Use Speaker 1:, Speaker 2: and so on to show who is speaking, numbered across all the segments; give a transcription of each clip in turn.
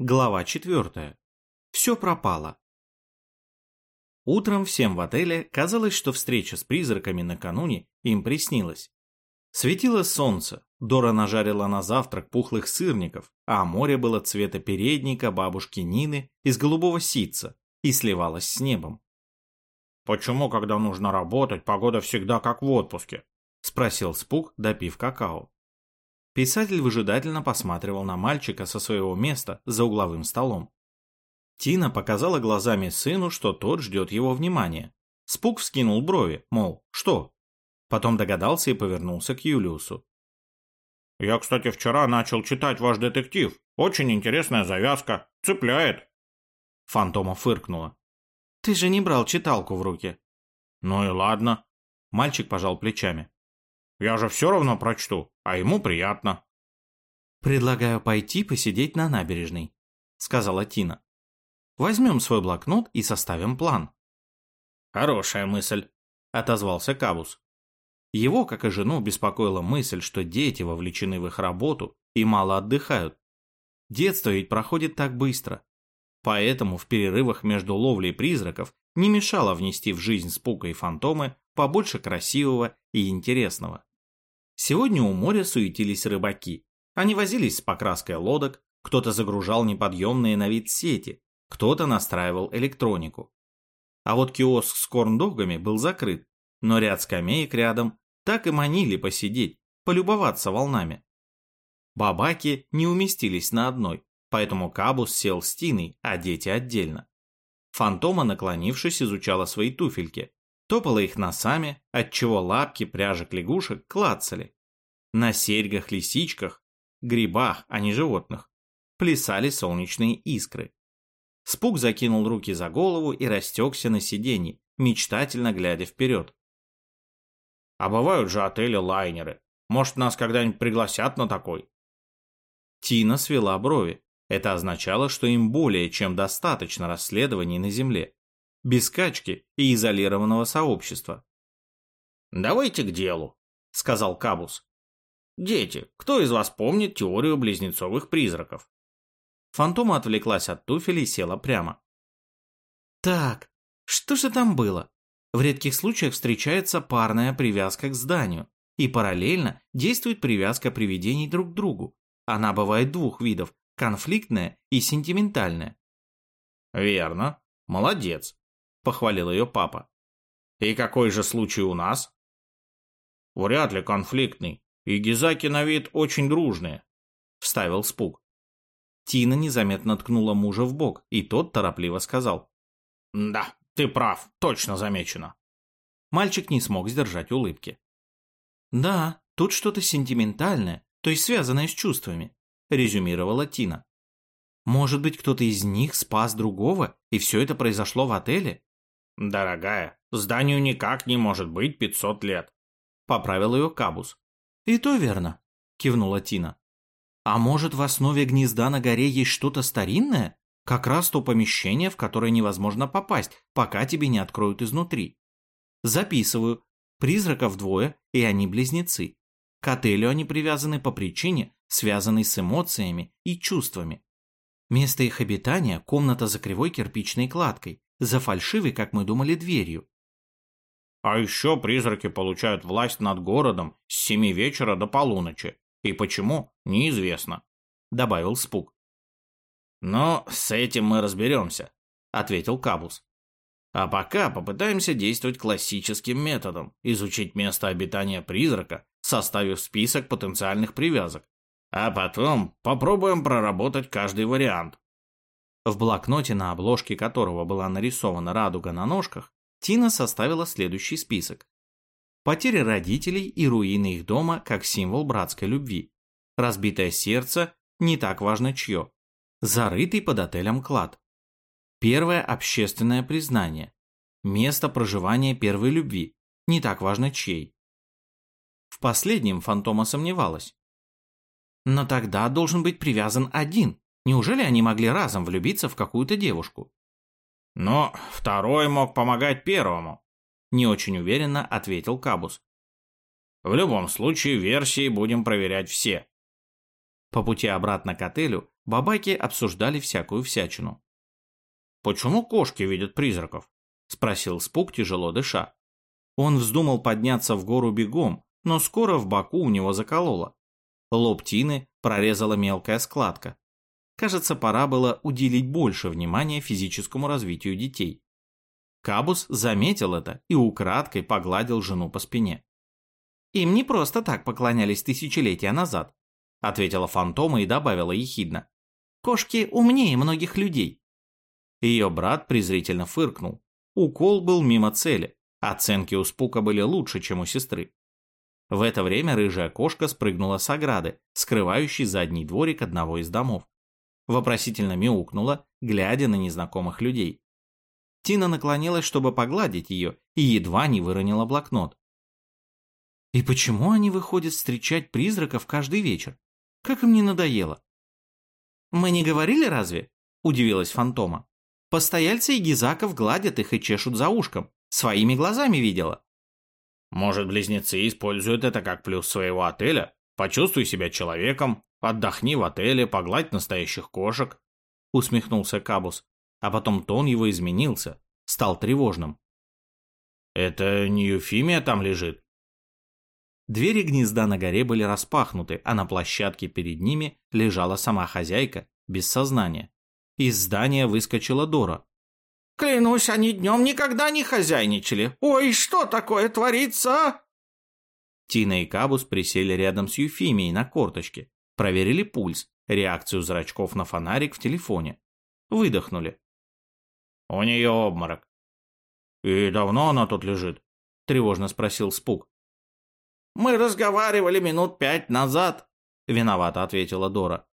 Speaker 1: Глава четвертая. Все пропало. Утром всем в отеле казалось, что встреча с призраками накануне им приснилась. Светило солнце, Дора нажарила на завтрак пухлых сырников, а море было цвета передника бабушки Нины из голубого ситца и сливалось с небом.
Speaker 2: «Почему, когда нужно работать, погода всегда как в отпуске?»
Speaker 1: – спросил Спук, допив какао. Писатель выжидательно посматривал на мальчика со своего места за угловым столом. Тина показала глазами сыну, что тот ждет его внимания. Спук вскинул брови, мол, что? Потом догадался и повернулся к Юлиусу.
Speaker 2: «Я, кстати, вчера начал читать ваш детектив. Очень интересная завязка. Цепляет».
Speaker 1: Фантома фыркнула. «Ты же не брал читалку в руки».
Speaker 2: «Ну и ладно».
Speaker 1: Мальчик пожал плечами.
Speaker 2: Я же все равно прочту, а ему приятно.
Speaker 1: «Предлагаю пойти посидеть на набережной», — сказала Тина. «Возьмем свой блокнот и составим план».
Speaker 2: «Хорошая мысль», — отозвался Кабус.
Speaker 1: Его, как и жену, беспокоила мысль, что дети вовлечены в их работу и мало отдыхают. Детство ведь проходит так быстро. Поэтому в перерывах между ловлей призраков не мешало внести в жизнь спука и фантомы побольше красивого и интересного. Сегодня у моря суетились рыбаки. Они возились с покраской лодок, кто-то загружал неподъемные на вид сети, кто-то настраивал электронику. А вот киоск с корндогами был закрыт, но ряд скамеек рядом так и манили посидеть, полюбоваться волнами. Бабаки не уместились на одной, поэтому Кабус сел с Тиной, а дети отдельно. Фантома, наклонившись, изучала свои туфельки, топала их носами, отчего лапки пряжек лягушек клацали. На серьгах-лисичках, грибах, а не животных, плясали солнечные искры. Спук закинул руки за голову и растекся на сиденье, мечтательно глядя вперед.
Speaker 2: «А бывают же отели-лайнеры. Может, нас когда-нибудь пригласят на такой?»
Speaker 1: Тина свела брови. Это означало, что им более чем достаточно расследований на Земле без скачки и изолированного сообщества.
Speaker 2: «Давайте к делу», — сказал Кабус. «Дети, кто из вас помнит теорию близнецовых призраков?»
Speaker 1: Фантома отвлеклась от туфель и села прямо. «Так, что же там было? В редких случаях встречается парная привязка к зданию, и параллельно действует привязка привидений друг к другу. Она бывает двух видов – конфликтная и сентиментальная».
Speaker 2: «Верно. Молодец
Speaker 1: похвалил ее папа.
Speaker 2: «И какой же случай у нас?» «Вряд ли конфликтный. И гизаки на вид очень дружные», — вставил Спук.
Speaker 1: Тина незаметно ткнула мужа в бок, и тот торопливо сказал.
Speaker 2: «Да, ты прав, точно замечено».
Speaker 1: Мальчик не смог сдержать улыбки. «Да, тут что-то сентиментальное, то есть связанное с чувствами», — резюмировала Тина. «Может быть, кто-то из них спас другого, и все это произошло в отеле?»
Speaker 2: «Дорогая, зданию никак не может быть пятьсот лет», —
Speaker 1: поправил ее Кабус. «И то верно», — кивнула Тина. «А может, в основе гнезда на горе есть что-то старинное? Как раз то помещение, в которое невозможно попасть, пока тебе не откроют изнутри. Записываю. Призраков двое, и они близнецы. К отелю они привязаны по причине, связанной с эмоциями и чувствами. Место их обитания – комната за кривой кирпичной кладкой, за фальшивой, как мы думали, дверью.
Speaker 2: А еще призраки получают власть над городом с семи вечера до полуночи. И почему, неизвестно, добавил Спук. Но с этим мы разберемся, ответил Кабус. А пока попытаемся действовать классическим методом, изучить место обитания призрака, составив список потенциальных привязок. А потом попробуем проработать каждый вариант.
Speaker 1: В блокноте, на обложке которого была нарисована радуга на ножках, Тина составила следующий список. Потери родителей и руины их дома как символ братской любви. Разбитое сердце, не так важно чье. Зарытый под отелем клад. Первое общественное признание. Место проживания первой любви, не так важно чьей. В последнем Фантома сомневалась. Но тогда должен быть привязан один, Неужели они могли разом влюбиться в какую-то девушку?
Speaker 2: Но второй мог помогать первому,
Speaker 1: не очень уверенно ответил Кабус.
Speaker 2: В любом случае версии будем проверять все.
Speaker 1: По пути обратно к отелю бабаки обсуждали всякую всячину.
Speaker 2: «Почему кошки видят призраков?» – спросил Спук, тяжело дыша.
Speaker 1: Он вздумал подняться в гору бегом, но скоро в боку у него закололо. Лоб Тины прорезала мелкая складка. Кажется, пора было уделить больше внимания физическому развитию детей. Кабус заметил это и украдкой погладил жену по спине. «Им не просто так поклонялись тысячелетия назад», ответила фантома и добавила ехидно. «Кошки умнее многих людей». Ее брат презрительно фыркнул. Укол был мимо цели. Оценки у Спука были лучше, чем у сестры. В это время рыжая кошка спрыгнула с ограды, скрывающей задний дворик одного из домов. Вопросительно мяукнула, глядя на незнакомых людей. Тина наклонилась, чтобы погладить ее, и едва не выронила блокнот. «И почему они выходят встречать призраков каждый вечер? Как им не надоело?» «Мы не говорили разве?» – удивилась Фантома. «Постояльцы и Гизаков гладят их и чешут за ушком. Своими глазами видела».
Speaker 2: Может, близнецы используют это как плюс своего отеля? Почувствуй себя человеком, отдохни в отеле, погладь настоящих кошек. Усмехнулся Кабус, а потом тон его изменился, стал тревожным. Это не Юфимия там лежит?
Speaker 1: Двери гнезда на горе были распахнуты, а на площадке перед ними лежала сама хозяйка, без сознания. Из здания выскочила Дора,
Speaker 3: Клянусь, они днем никогда не хозяйничали. Ой, что такое творится, а?
Speaker 1: Тина и Кабус присели рядом с Юфимией на корточке, проверили пульс, реакцию зрачков на фонарик в телефоне. Выдохнули.
Speaker 2: «У нее обморок». «И давно она тут лежит?» – тревожно спросил Спук.
Speaker 3: «Мы разговаривали минут пять назад», – виновато ответила Дора.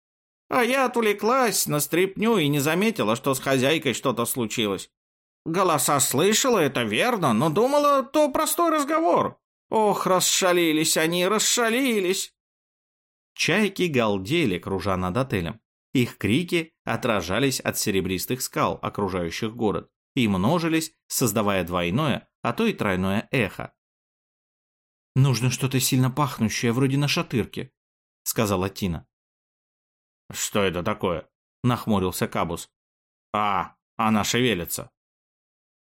Speaker 3: А я отвлеклась на стряпню и не заметила, что с хозяйкой что-то случилось. Голоса слышала, это верно, но думала, то простой разговор. Ох, расшалились они, расшалились.
Speaker 1: Чайки галдели, кружа над отелем. Их крики отражались от серебристых скал, окружающих город, и множились, создавая двойное, а то и тройное эхо. «Нужно что-то сильно пахнущее, вроде нашатырки», — сказала Тина.
Speaker 2: «Что это такое?» – нахмурился Кабус. «А, она шевелится».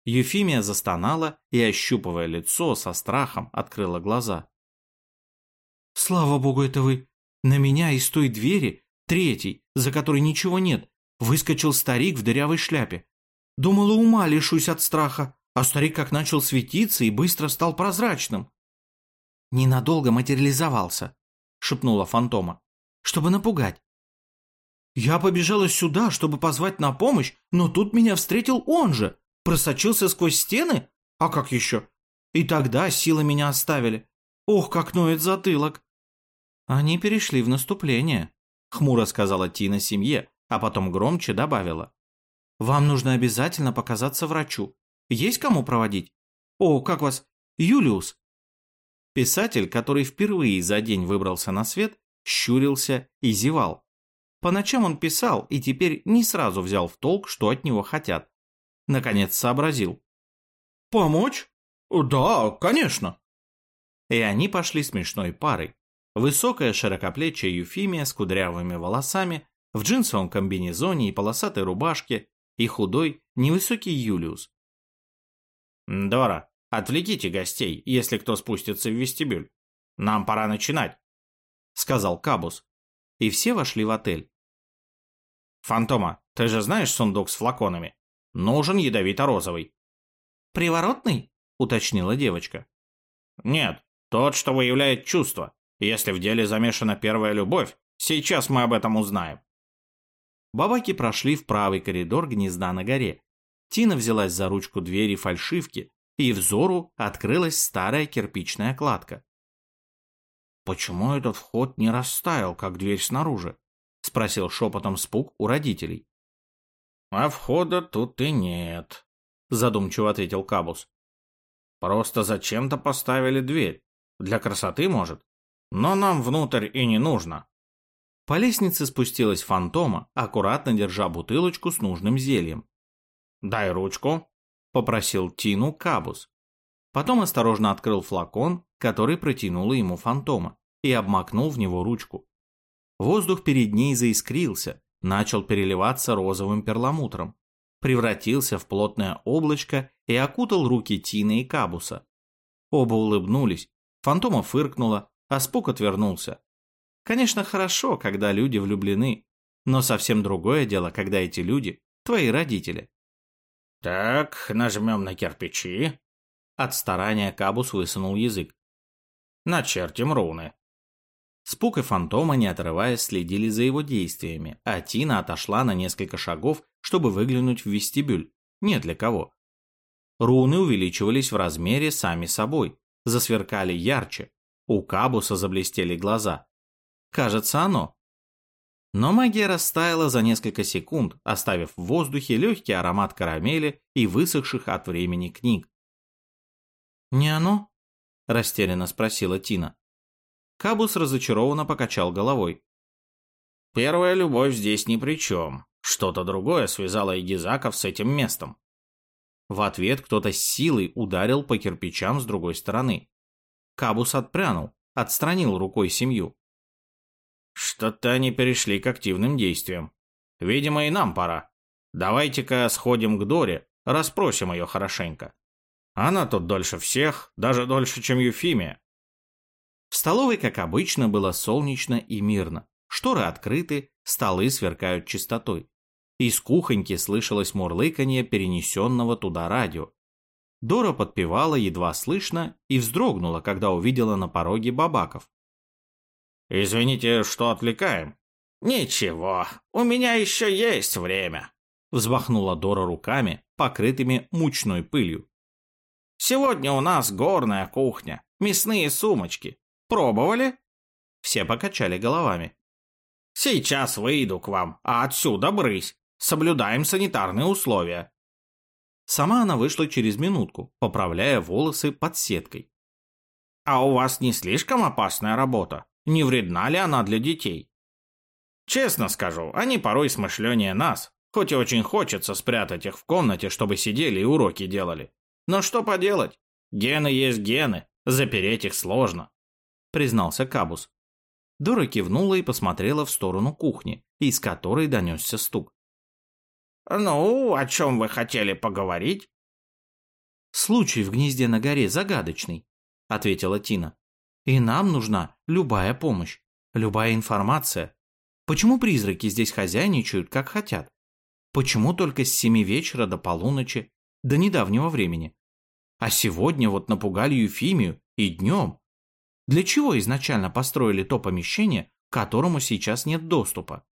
Speaker 1: Юфимия застонала и, ощупывая лицо, со страхом открыла глаза. «Слава богу, это вы! На меня из той двери, третьей, за которой ничего нет, выскочил старик в дырявой шляпе. Думала, ума лишусь от страха, а старик как начал светиться и быстро стал прозрачным. «Ненадолго материализовался», — шепнула фантома, — «чтобы напугать. Я побежала сюда, чтобы позвать на помощь, но тут меня встретил он же. Просочился сквозь стены? А как еще? И тогда силы меня оставили. Ох, как ноет затылок. Они перешли в наступление, хмуро сказала Тина семье, а потом громче добавила. Вам нужно обязательно показаться врачу. Есть кому проводить? О, как вас? Юлиус. Писатель, который впервые за день выбрался на свет, щурился и зевал. По ночам он писал и теперь не сразу взял в толк, что от него хотят. Наконец сообразил. «Помочь? Да, конечно». И они пошли смешной парой. Высокая широкоплечья Юфимия с кудрявыми волосами, в джинсовом комбинезоне и полосатой рубашке, и худой, невысокий Юлиус.
Speaker 2: «Дора, отвлеките гостей, если кто спустится в вестибюль. Нам пора начинать», — сказал Кабус.
Speaker 1: И все вошли в отель.
Speaker 2: «Фантома, ты же знаешь сундук с флаконами? Нужен ядовито-розовый».
Speaker 1: «Приворотный?» – уточнила девочка.
Speaker 2: «Нет, тот, что выявляет чувства. Если в деле замешана первая любовь, сейчас мы об этом узнаем».
Speaker 1: Бабаки прошли в правый коридор гнезда на горе. Тина взялась за ручку двери фальшивки, и взору открылась старая кирпичная кладка.
Speaker 2: «Почему этот вход не растаял, как дверь снаружи?» — спросил шепотом Спук у родителей. «А входа тут и нет», — задумчиво ответил Кабус. «Просто зачем-то поставили дверь. Для красоты, может? Но нам внутрь и не нужно».
Speaker 1: По лестнице спустилась фантома, аккуратно держа бутылочку с нужным зельем.
Speaker 2: «Дай ручку», — попросил Тину Кабус.
Speaker 1: Потом осторожно открыл флакон, который протянула ему фантома, и обмакнул в него ручку. Воздух перед ней заискрился, начал переливаться розовым перламутром, превратился в плотное облачко и окутал руки Тины и Кабуса. Оба улыбнулись, фантома фыркнула, а Спук отвернулся. Конечно, хорошо, когда люди влюблены, но совсем другое дело, когда эти люди – твои родители.
Speaker 2: «Так, нажмем на кирпичи».
Speaker 1: От старания Кабус высунул язык.
Speaker 2: «Начертим руны».
Speaker 1: Спук и Фантома, не отрываясь, следили за его действиями, а Тина отошла на несколько шагов, чтобы выглянуть в вестибюль. Нет для кого. Руны увеличивались в размере сами собой, засверкали ярче. У Кабуса заблестели глаза. Кажется, оно. Но магия растаяла за несколько секунд, оставив в воздухе легкий аромат карамели и высохших от времени книг. «Не оно?» – растерянно спросила Тина. Кабус разочарованно покачал головой.
Speaker 2: «Первая любовь здесь ни при чем. Что-то другое связало Егизаков с этим местом».
Speaker 1: В ответ кто-то с силой ударил по кирпичам с другой стороны. Кабус отпрянул, отстранил рукой семью.
Speaker 2: «Что-то они перешли к активным действиям. Видимо, и нам пора. Давайте-ка сходим к Доре, расспросим ее хорошенько. Она тут дольше всех, даже дольше, чем Юфимия.
Speaker 1: В столовой, как обычно, было солнечно и мирно. Шторы открыты, столы сверкают чистотой. Из кухоньки слышалось мурлыканье перенесенного туда радио. Дора подпевала едва слышно и вздрогнула, когда увидела на пороге бабаков.
Speaker 2: «Извините, что отвлекаем».
Speaker 3: «Ничего, у меня еще есть время», —
Speaker 1: взмахнула Дора руками, покрытыми мучной пылью.
Speaker 3: «Сегодня у нас горная кухня, мясные сумочки, Пробовали?»
Speaker 1: Все покачали головами.
Speaker 3: «Сейчас выйду к вам, а отсюда брысь. Соблюдаем санитарные условия».
Speaker 1: Сама она вышла через минутку, поправляя волосы под сеткой.
Speaker 3: «А у вас не слишком опасная работа? Не вредна ли она для детей?» «Честно скажу, они порой смышленнее нас, хоть и очень хочется спрятать их в комнате, чтобы сидели и уроки делали. Но что поделать? Гены есть гены, запереть их сложно
Speaker 1: признался Кабус. Дора кивнула и посмотрела в сторону кухни, из которой донесся стук.
Speaker 3: «Ну, о чем вы хотели поговорить?»
Speaker 1: «Случай в гнезде на горе загадочный», — ответила Тина. «И нам нужна любая помощь, любая информация. Почему призраки здесь хозяйничают, как хотят? Почему только с семи вечера до полуночи, до недавнего времени? А сегодня вот напугали Юфимию и днем, для чего изначально построили то помещение, к которому сейчас нет доступа?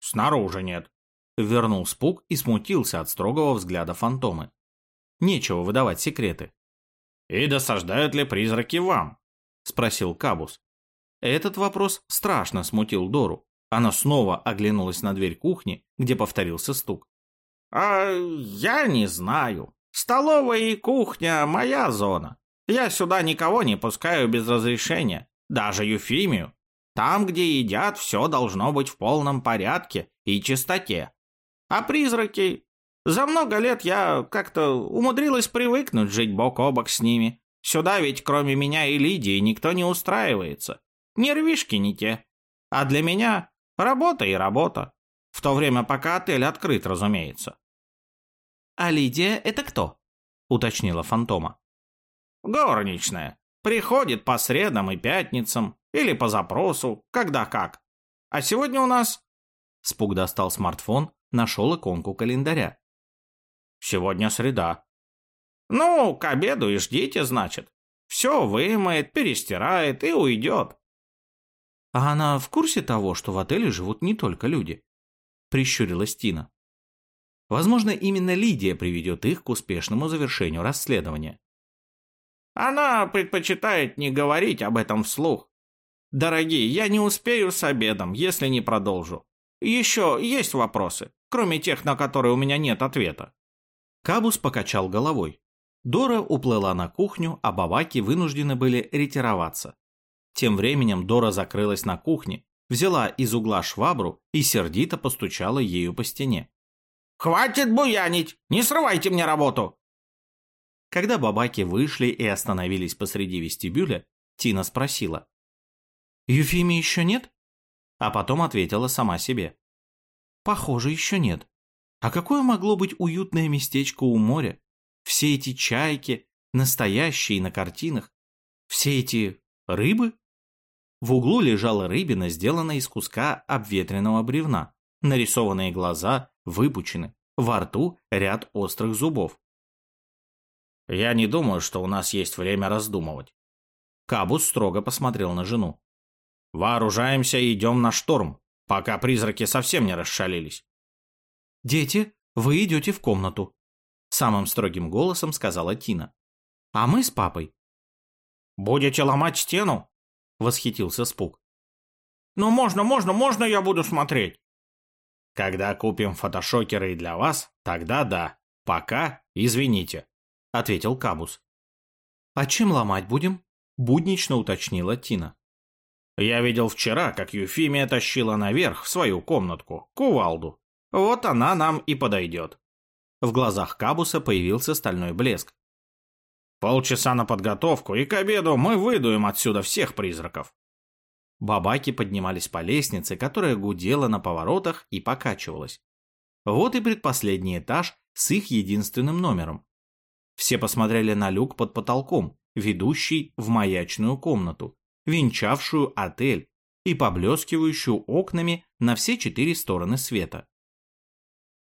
Speaker 2: Снаружи нет.
Speaker 1: Вернул спук и смутился от строгого взгляда фантомы. Нечего выдавать секреты.
Speaker 2: «И досаждают ли призраки вам?»
Speaker 1: Спросил Кабус. Этот вопрос страшно смутил Дору. Она снова оглянулась на дверь кухни, где повторился стук.
Speaker 3: «А я не знаю. Столовая и кухня – моя зона. Я сюда никого не пускаю без разрешения, даже Юфимию. Там, где едят, все должно быть в полном порядке и чистоте. А призраки... За много лет я как-то умудрилась привыкнуть жить бок о бок с ними. Сюда ведь кроме меня и Лидии никто не устраивается. Нервишки не те. А для меня работа и работа. В то время, пока отель открыт, разумеется.
Speaker 1: «А Лидия это кто?» — уточнила Фантома.
Speaker 3: Горничная. Приходит по средам и пятницам. Или по запросу, когда как. А сегодня у нас...»
Speaker 1: Спуг достал смартфон, нашел иконку календаря.
Speaker 3: «Сегодня среда». «Ну, к обеду и ждите, значит. Все вымоет, перестирает и уйдет».
Speaker 1: «А она в курсе того, что в отеле живут не только люди?» Прищурилась Тина. Возможно, именно Лидия приведет их к успешному завершению расследования.
Speaker 3: Она предпочитает не говорить об этом вслух. Дорогие, я не успею с обедом, если не продолжу. Еще есть вопросы, кроме тех, на которые у меня нет ответа.
Speaker 1: Кабус покачал головой. Дора уплыла на кухню, а бабаки вынуждены были ретироваться. Тем временем Дора закрылась на кухне, взяла из угла швабру и сердито постучала ею по стене.
Speaker 3: «Хватит буянить! Не срывайте мне работу!
Speaker 1: Когда бабаки вышли и остановились посреди вестибюля, Тина спросила. «Юфими еще нет?» А потом ответила сама себе. Похоже, еще нет. А какое могло быть уютное местечко у моря? Все эти чайки, настоящие на картинах. Все эти рыбы? В углу лежала рыбина, сделанная из куска обветренного бревна. Нарисованные глаза выпучены, во рту ряд острых зубов.
Speaker 2: «Я не думаю, что у нас есть время раздумывать».
Speaker 1: Кабус строго посмотрел на жену.
Speaker 2: «Вооружаемся и идем на шторм, пока призраки совсем не расшалились».
Speaker 1: «Дети, вы идете в комнату», — самым строгим голосом сказала Тина. «А мы с папой».
Speaker 2: «Будете ломать стену?» — восхитился Спук. «Ну можно, можно, можно я буду смотреть?» «Когда купим фотошокеры и для вас, тогда да. Пока извините», — ответил Кабус.
Speaker 1: «А чем ломать будем?» — буднично уточнила Тина.
Speaker 2: «Я видел вчера, как Юфимия тащила наверх в свою комнатку, кувалду. Вот она нам и подойдет».
Speaker 1: В глазах Кабуса появился стальной блеск.
Speaker 2: «Полчаса на подготовку, и к обеду мы выдуем отсюда всех призраков».
Speaker 1: Бабаки поднимались по лестнице, которая гудела на поворотах и покачивалась. Вот и предпоследний этаж с их единственным номером. Все посмотрели на люк под потолком, ведущий в маячную комнату, венчавшую отель и поблескивающую окнами на все четыре стороны света.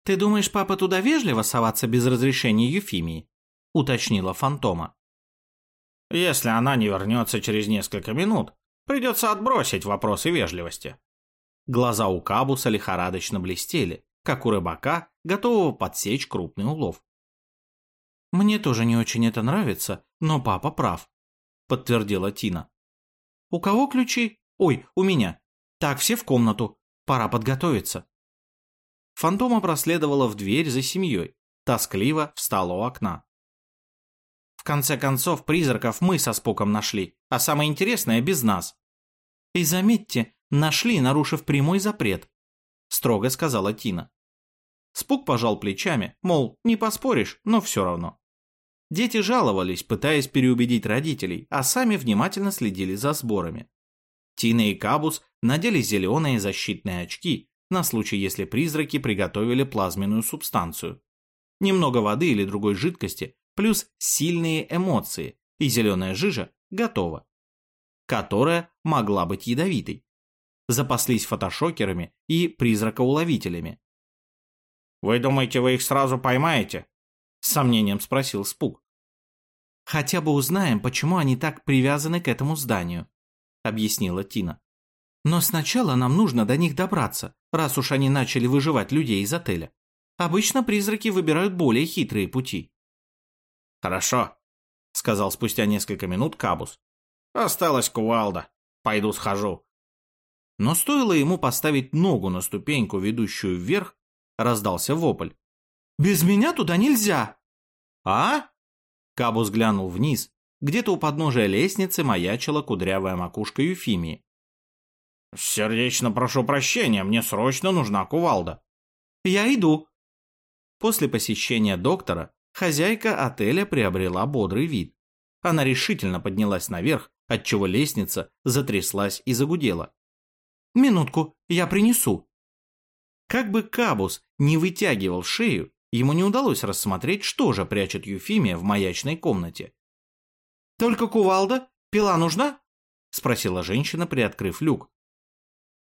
Speaker 1: «Ты думаешь, папа туда вежливо соваться без разрешения Юфимии?» — уточнила Фантома.
Speaker 2: «Если она не вернется через несколько минут, придется отбросить вопросы вежливости».
Speaker 1: Глаза у Кабуса лихорадочно блестели, как у рыбака, готового подсечь крупный улов. «Мне тоже не очень это нравится, но папа прав», — подтвердила Тина. «У кого ключи? Ой, у меня. Так, все в комнату. Пора подготовиться». Фантома проследовала в дверь за семьей, тоскливо встала у окна. В конце концов, призраков мы со Споком нашли, а самое интересное без нас. И заметьте, нашли, нарушив прямой запрет, строго сказала Тина. Спук пожал плечами, мол, не поспоришь, но все равно. Дети жаловались, пытаясь переубедить родителей, а сами внимательно следили за сборами. Тина и Кабус надели зеленые защитные очки, на случай, если призраки приготовили плазменную субстанцию. Немного воды или другой жидкости, плюс сильные эмоции, и зеленая жижа готова. Которая могла быть ядовитой. Запаслись фотошокерами и призракоуловителями.
Speaker 2: «Вы думаете, вы их сразу поймаете?»
Speaker 1: С сомнением спросил Спук. «Хотя бы узнаем, почему они так привязаны к этому зданию», объяснила Тина. «Но сначала нам нужно до них добраться, раз уж они начали выживать людей из отеля. Обычно призраки выбирают более хитрые пути».
Speaker 2: «Хорошо», — сказал спустя несколько минут Кабус. «Осталась кувалда. Пойду схожу».
Speaker 1: Но стоило ему поставить ногу на ступеньку, ведущую вверх, раздался вопль. «Без меня туда нельзя!» «А?» Кабус глянул вниз. Где-то у подножия лестницы маячила кудрявая макушка Юфимии.
Speaker 2: «Сердечно прошу прощения, мне срочно нужна кувалда».
Speaker 1: «Я иду». После посещения доктора хозяйка отеля приобрела бодрый вид. Она решительно поднялась наверх, отчего лестница затряслась и загудела. «Минутку, я принесу». Как бы Кабус не вытягивал шею, ему не удалось рассмотреть, что же прячет Юфимия в маячной комнате. «Только кувалда? Пила нужна?» — спросила женщина, приоткрыв люк.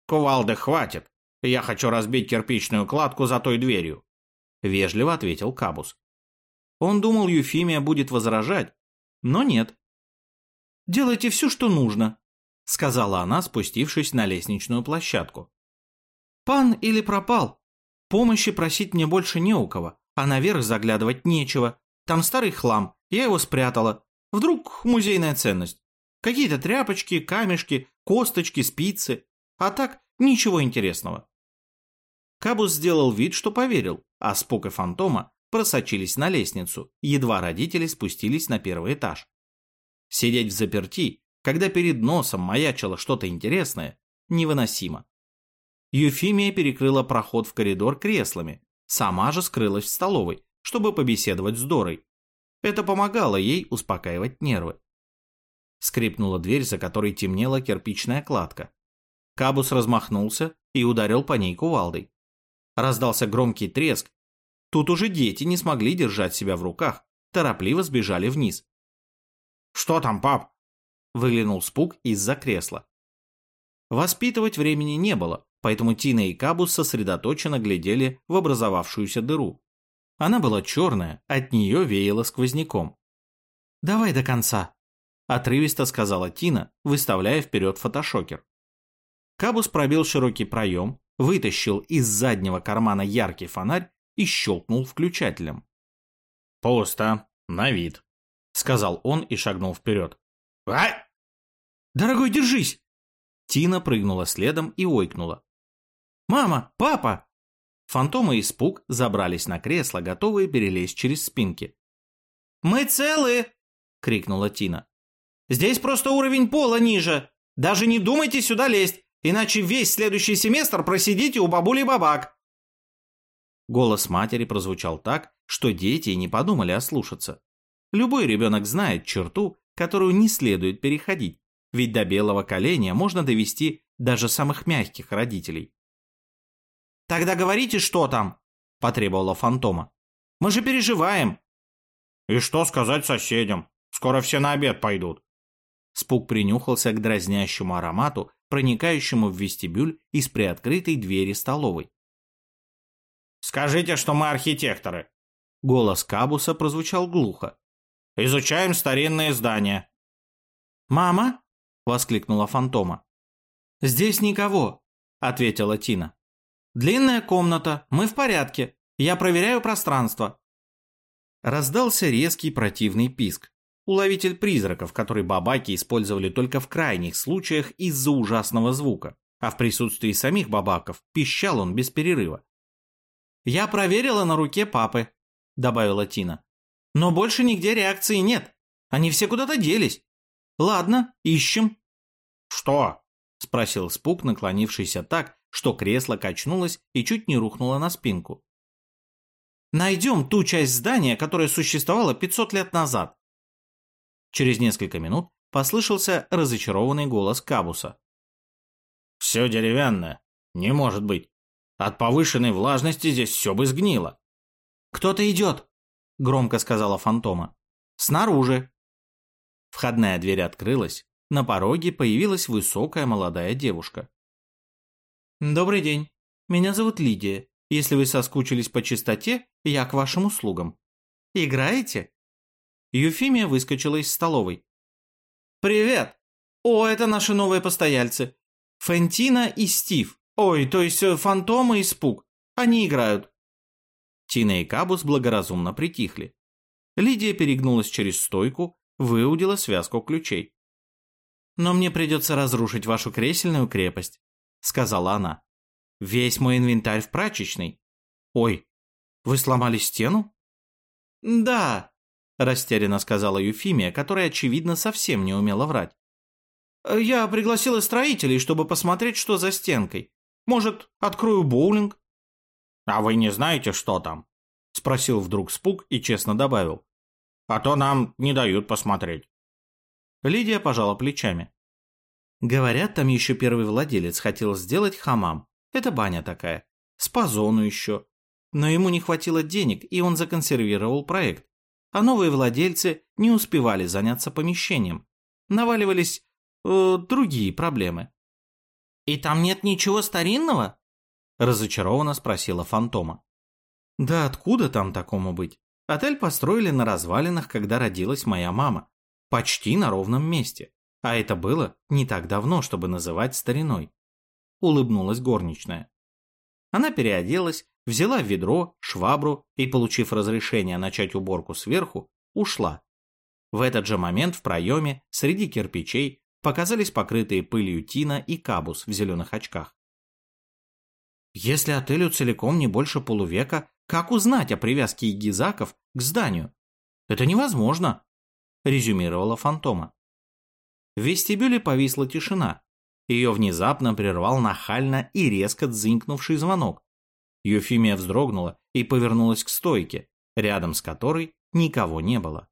Speaker 2: «Кувалды хватит. Я хочу разбить кирпичную кладку за той дверью», — вежливо ответил Кабус.
Speaker 1: Он думал, Юфимия будет возражать, но нет. «Делайте все, что нужно», — сказала она, спустившись на лестничную площадку. «Пан или пропал? Помощи просить мне больше не у кого, а наверх заглядывать нечего. Там старый хлам, я его спрятала. Вдруг музейная ценность. Какие-то тряпочки, камешки, косточки, спицы. А так ничего интересного. Кабус сделал вид, что поверил, а Спок и Фантома просочились на лестницу, едва родители спустились на первый этаж. Сидеть в заперти, когда перед носом маячило что-то интересное, невыносимо. Юфимия перекрыла проход в коридор креслами, сама же скрылась в столовой, чтобы побеседовать с Дорой. Это помогало ей успокаивать нервы. Скрипнула дверь, за которой темнела кирпичная кладка. Кабус размахнулся и ударил по ней кувалдой. Раздался громкий треск. Тут уже дети не смогли держать себя в руках, торопливо сбежали вниз.
Speaker 2: «Что там, пап?»
Speaker 1: Выглянул Спук из-за кресла. Воспитывать времени не было, поэтому Тина и Кабус сосредоточенно глядели в образовавшуюся дыру. Она была черная, от нее веяло сквозняком. «Давай до конца», – отрывисто сказала Тина, выставляя вперед фотошокер. Кабус пробил широкий проем, вытащил из заднего кармана яркий фонарь и щелкнул включателем.
Speaker 2: «Пусто, на вид», — сказал он и шагнул вперед.
Speaker 1: «Ай!» «Дорогой, держись!» Тина прыгнула следом и ойкнула. «Мама! Папа!» Фантомы и Спук забрались на кресло, готовые перелезть через спинки. «Мы целы!» — крикнула Тина. «Здесь просто уровень пола ниже. Даже не думайте сюда лезть, иначе весь следующий семестр просидите у бабули бабак». Голос матери прозвучал так, что дети не подумали ослушаться. Любой ребенок знает черту, которую не следует переходить, ведь до белого коленя можно довести даже самых мягких родителей. «Тогда говорите, что там?» – потребовала фантома. «Мы же переживаем».
Speaker 2: «И что сказать соседям? Скоро все на обед пойдут».
Speaker 1: Спук принюхался к дразнящему аромату, проникающему в вестибюль из приоткрытой двери столовой.
Speaker 2: «Скажите, что мы архитекторы».
Speaker 1: Голос Кабуса прозвучал глухо.
Speaker 2: «Изучаем старинные здания».
Speaker 1: «Мама?» – воскликнула фантома. «Здесь никого», – ответила Тина. Длинная комната, мы в порядке. Я проверяю пространство. Раздался резкий противный писк. Уловитель призраков, который бабаки использовали только в крайних случаях из-за ужасного звука, а в присутствии самих бабаков пищал он без перерыва. «Я проверила на руке папы», — добавила Тина. «Но больше нигде реакции нет. Они все куда-то делись. Ладно, ищем».
Speaker 2: «Что?»
Speaker 1: — спросил Спук, наклонившийся так, что кресло качнулось и чуть не рухнуло на спинку. «Найдем ту часть здания, которая существовала 500 лет назад». Через несколько минут послышался разочарованный голос Кабуса.
Speaker 2: «Все деревянное. Не может быть. От повышенной влажности здесь все бы сгнило».
Speaker 1: «Кто-то идет», — громко сказала фантома. «Снаружи». Входная дверь открылась. На пороге появилась высокая молодая девушка. «Добрый день. Меня зовут Лидия. Если вы соскучились по чистоте, я к вашим услугам. Играете?» Юфимия выскочила из столовой. «Привет! О, это наши новые постояльцы. Фентина и Стив. Ой, то есть э, Фантома и Спук. Они играют». Тина и Кабус благоразумно притихли. Лидия перегнулась через стойку, выудила связку ключей. «Но мне придется разрушить вашу кресельную крепость. — сказала она. «Весь мой инвентарь в прачечной. Ой, вы сломали стену?» «Да», — растерянно сказала Юфимия, которая, очевидно, совсем не умела врать. «Я пригласила строителей, чтобы посмотреть, что за стенкой. Может, открою боулинг?»
Speaker 2: «А вы не знаете, что там?» — спросил вдруг Спук и честно добавил. «А то нам не дают посмотреть».
Speaker 1: Лидия пожала плечами. Говорят, там еще первый владелец хотел сделать хамам. Это баня такая. Спа-зону еще. Но ему не хватило денег, и он законсервировал проект. А новые владельцы не успевали заняться помещением. Наваливались э, другие проблемы. «И там нет ничего старинного?» Разочарованно спросила Фантома. «Да откуда там такому быть? Отель построили на развалинах, когда родилась моя мама. Почти на ровном месте. А это было не так давно, чтобы называть стариной. Улыбнулась горничная. Она переоделась, взяла ведро, швабру и, получив разрешение начать уборку сверху, ушла. В этот же момент в проеме, среди кирпичей, показались покрытые пылью Тина и Кабус в зеленых очках. Если отелю целиком не больше полувека, как узнать о привязке игизаков к зданию? Это невозможно, резюмировала Фантома. В вестибюле повисла тишина. Ее внезапно прервал нахально и резко дзынькнувший звонок. Юфимия вздрогнула и повернулась к стойке, рядом с которой никого не было.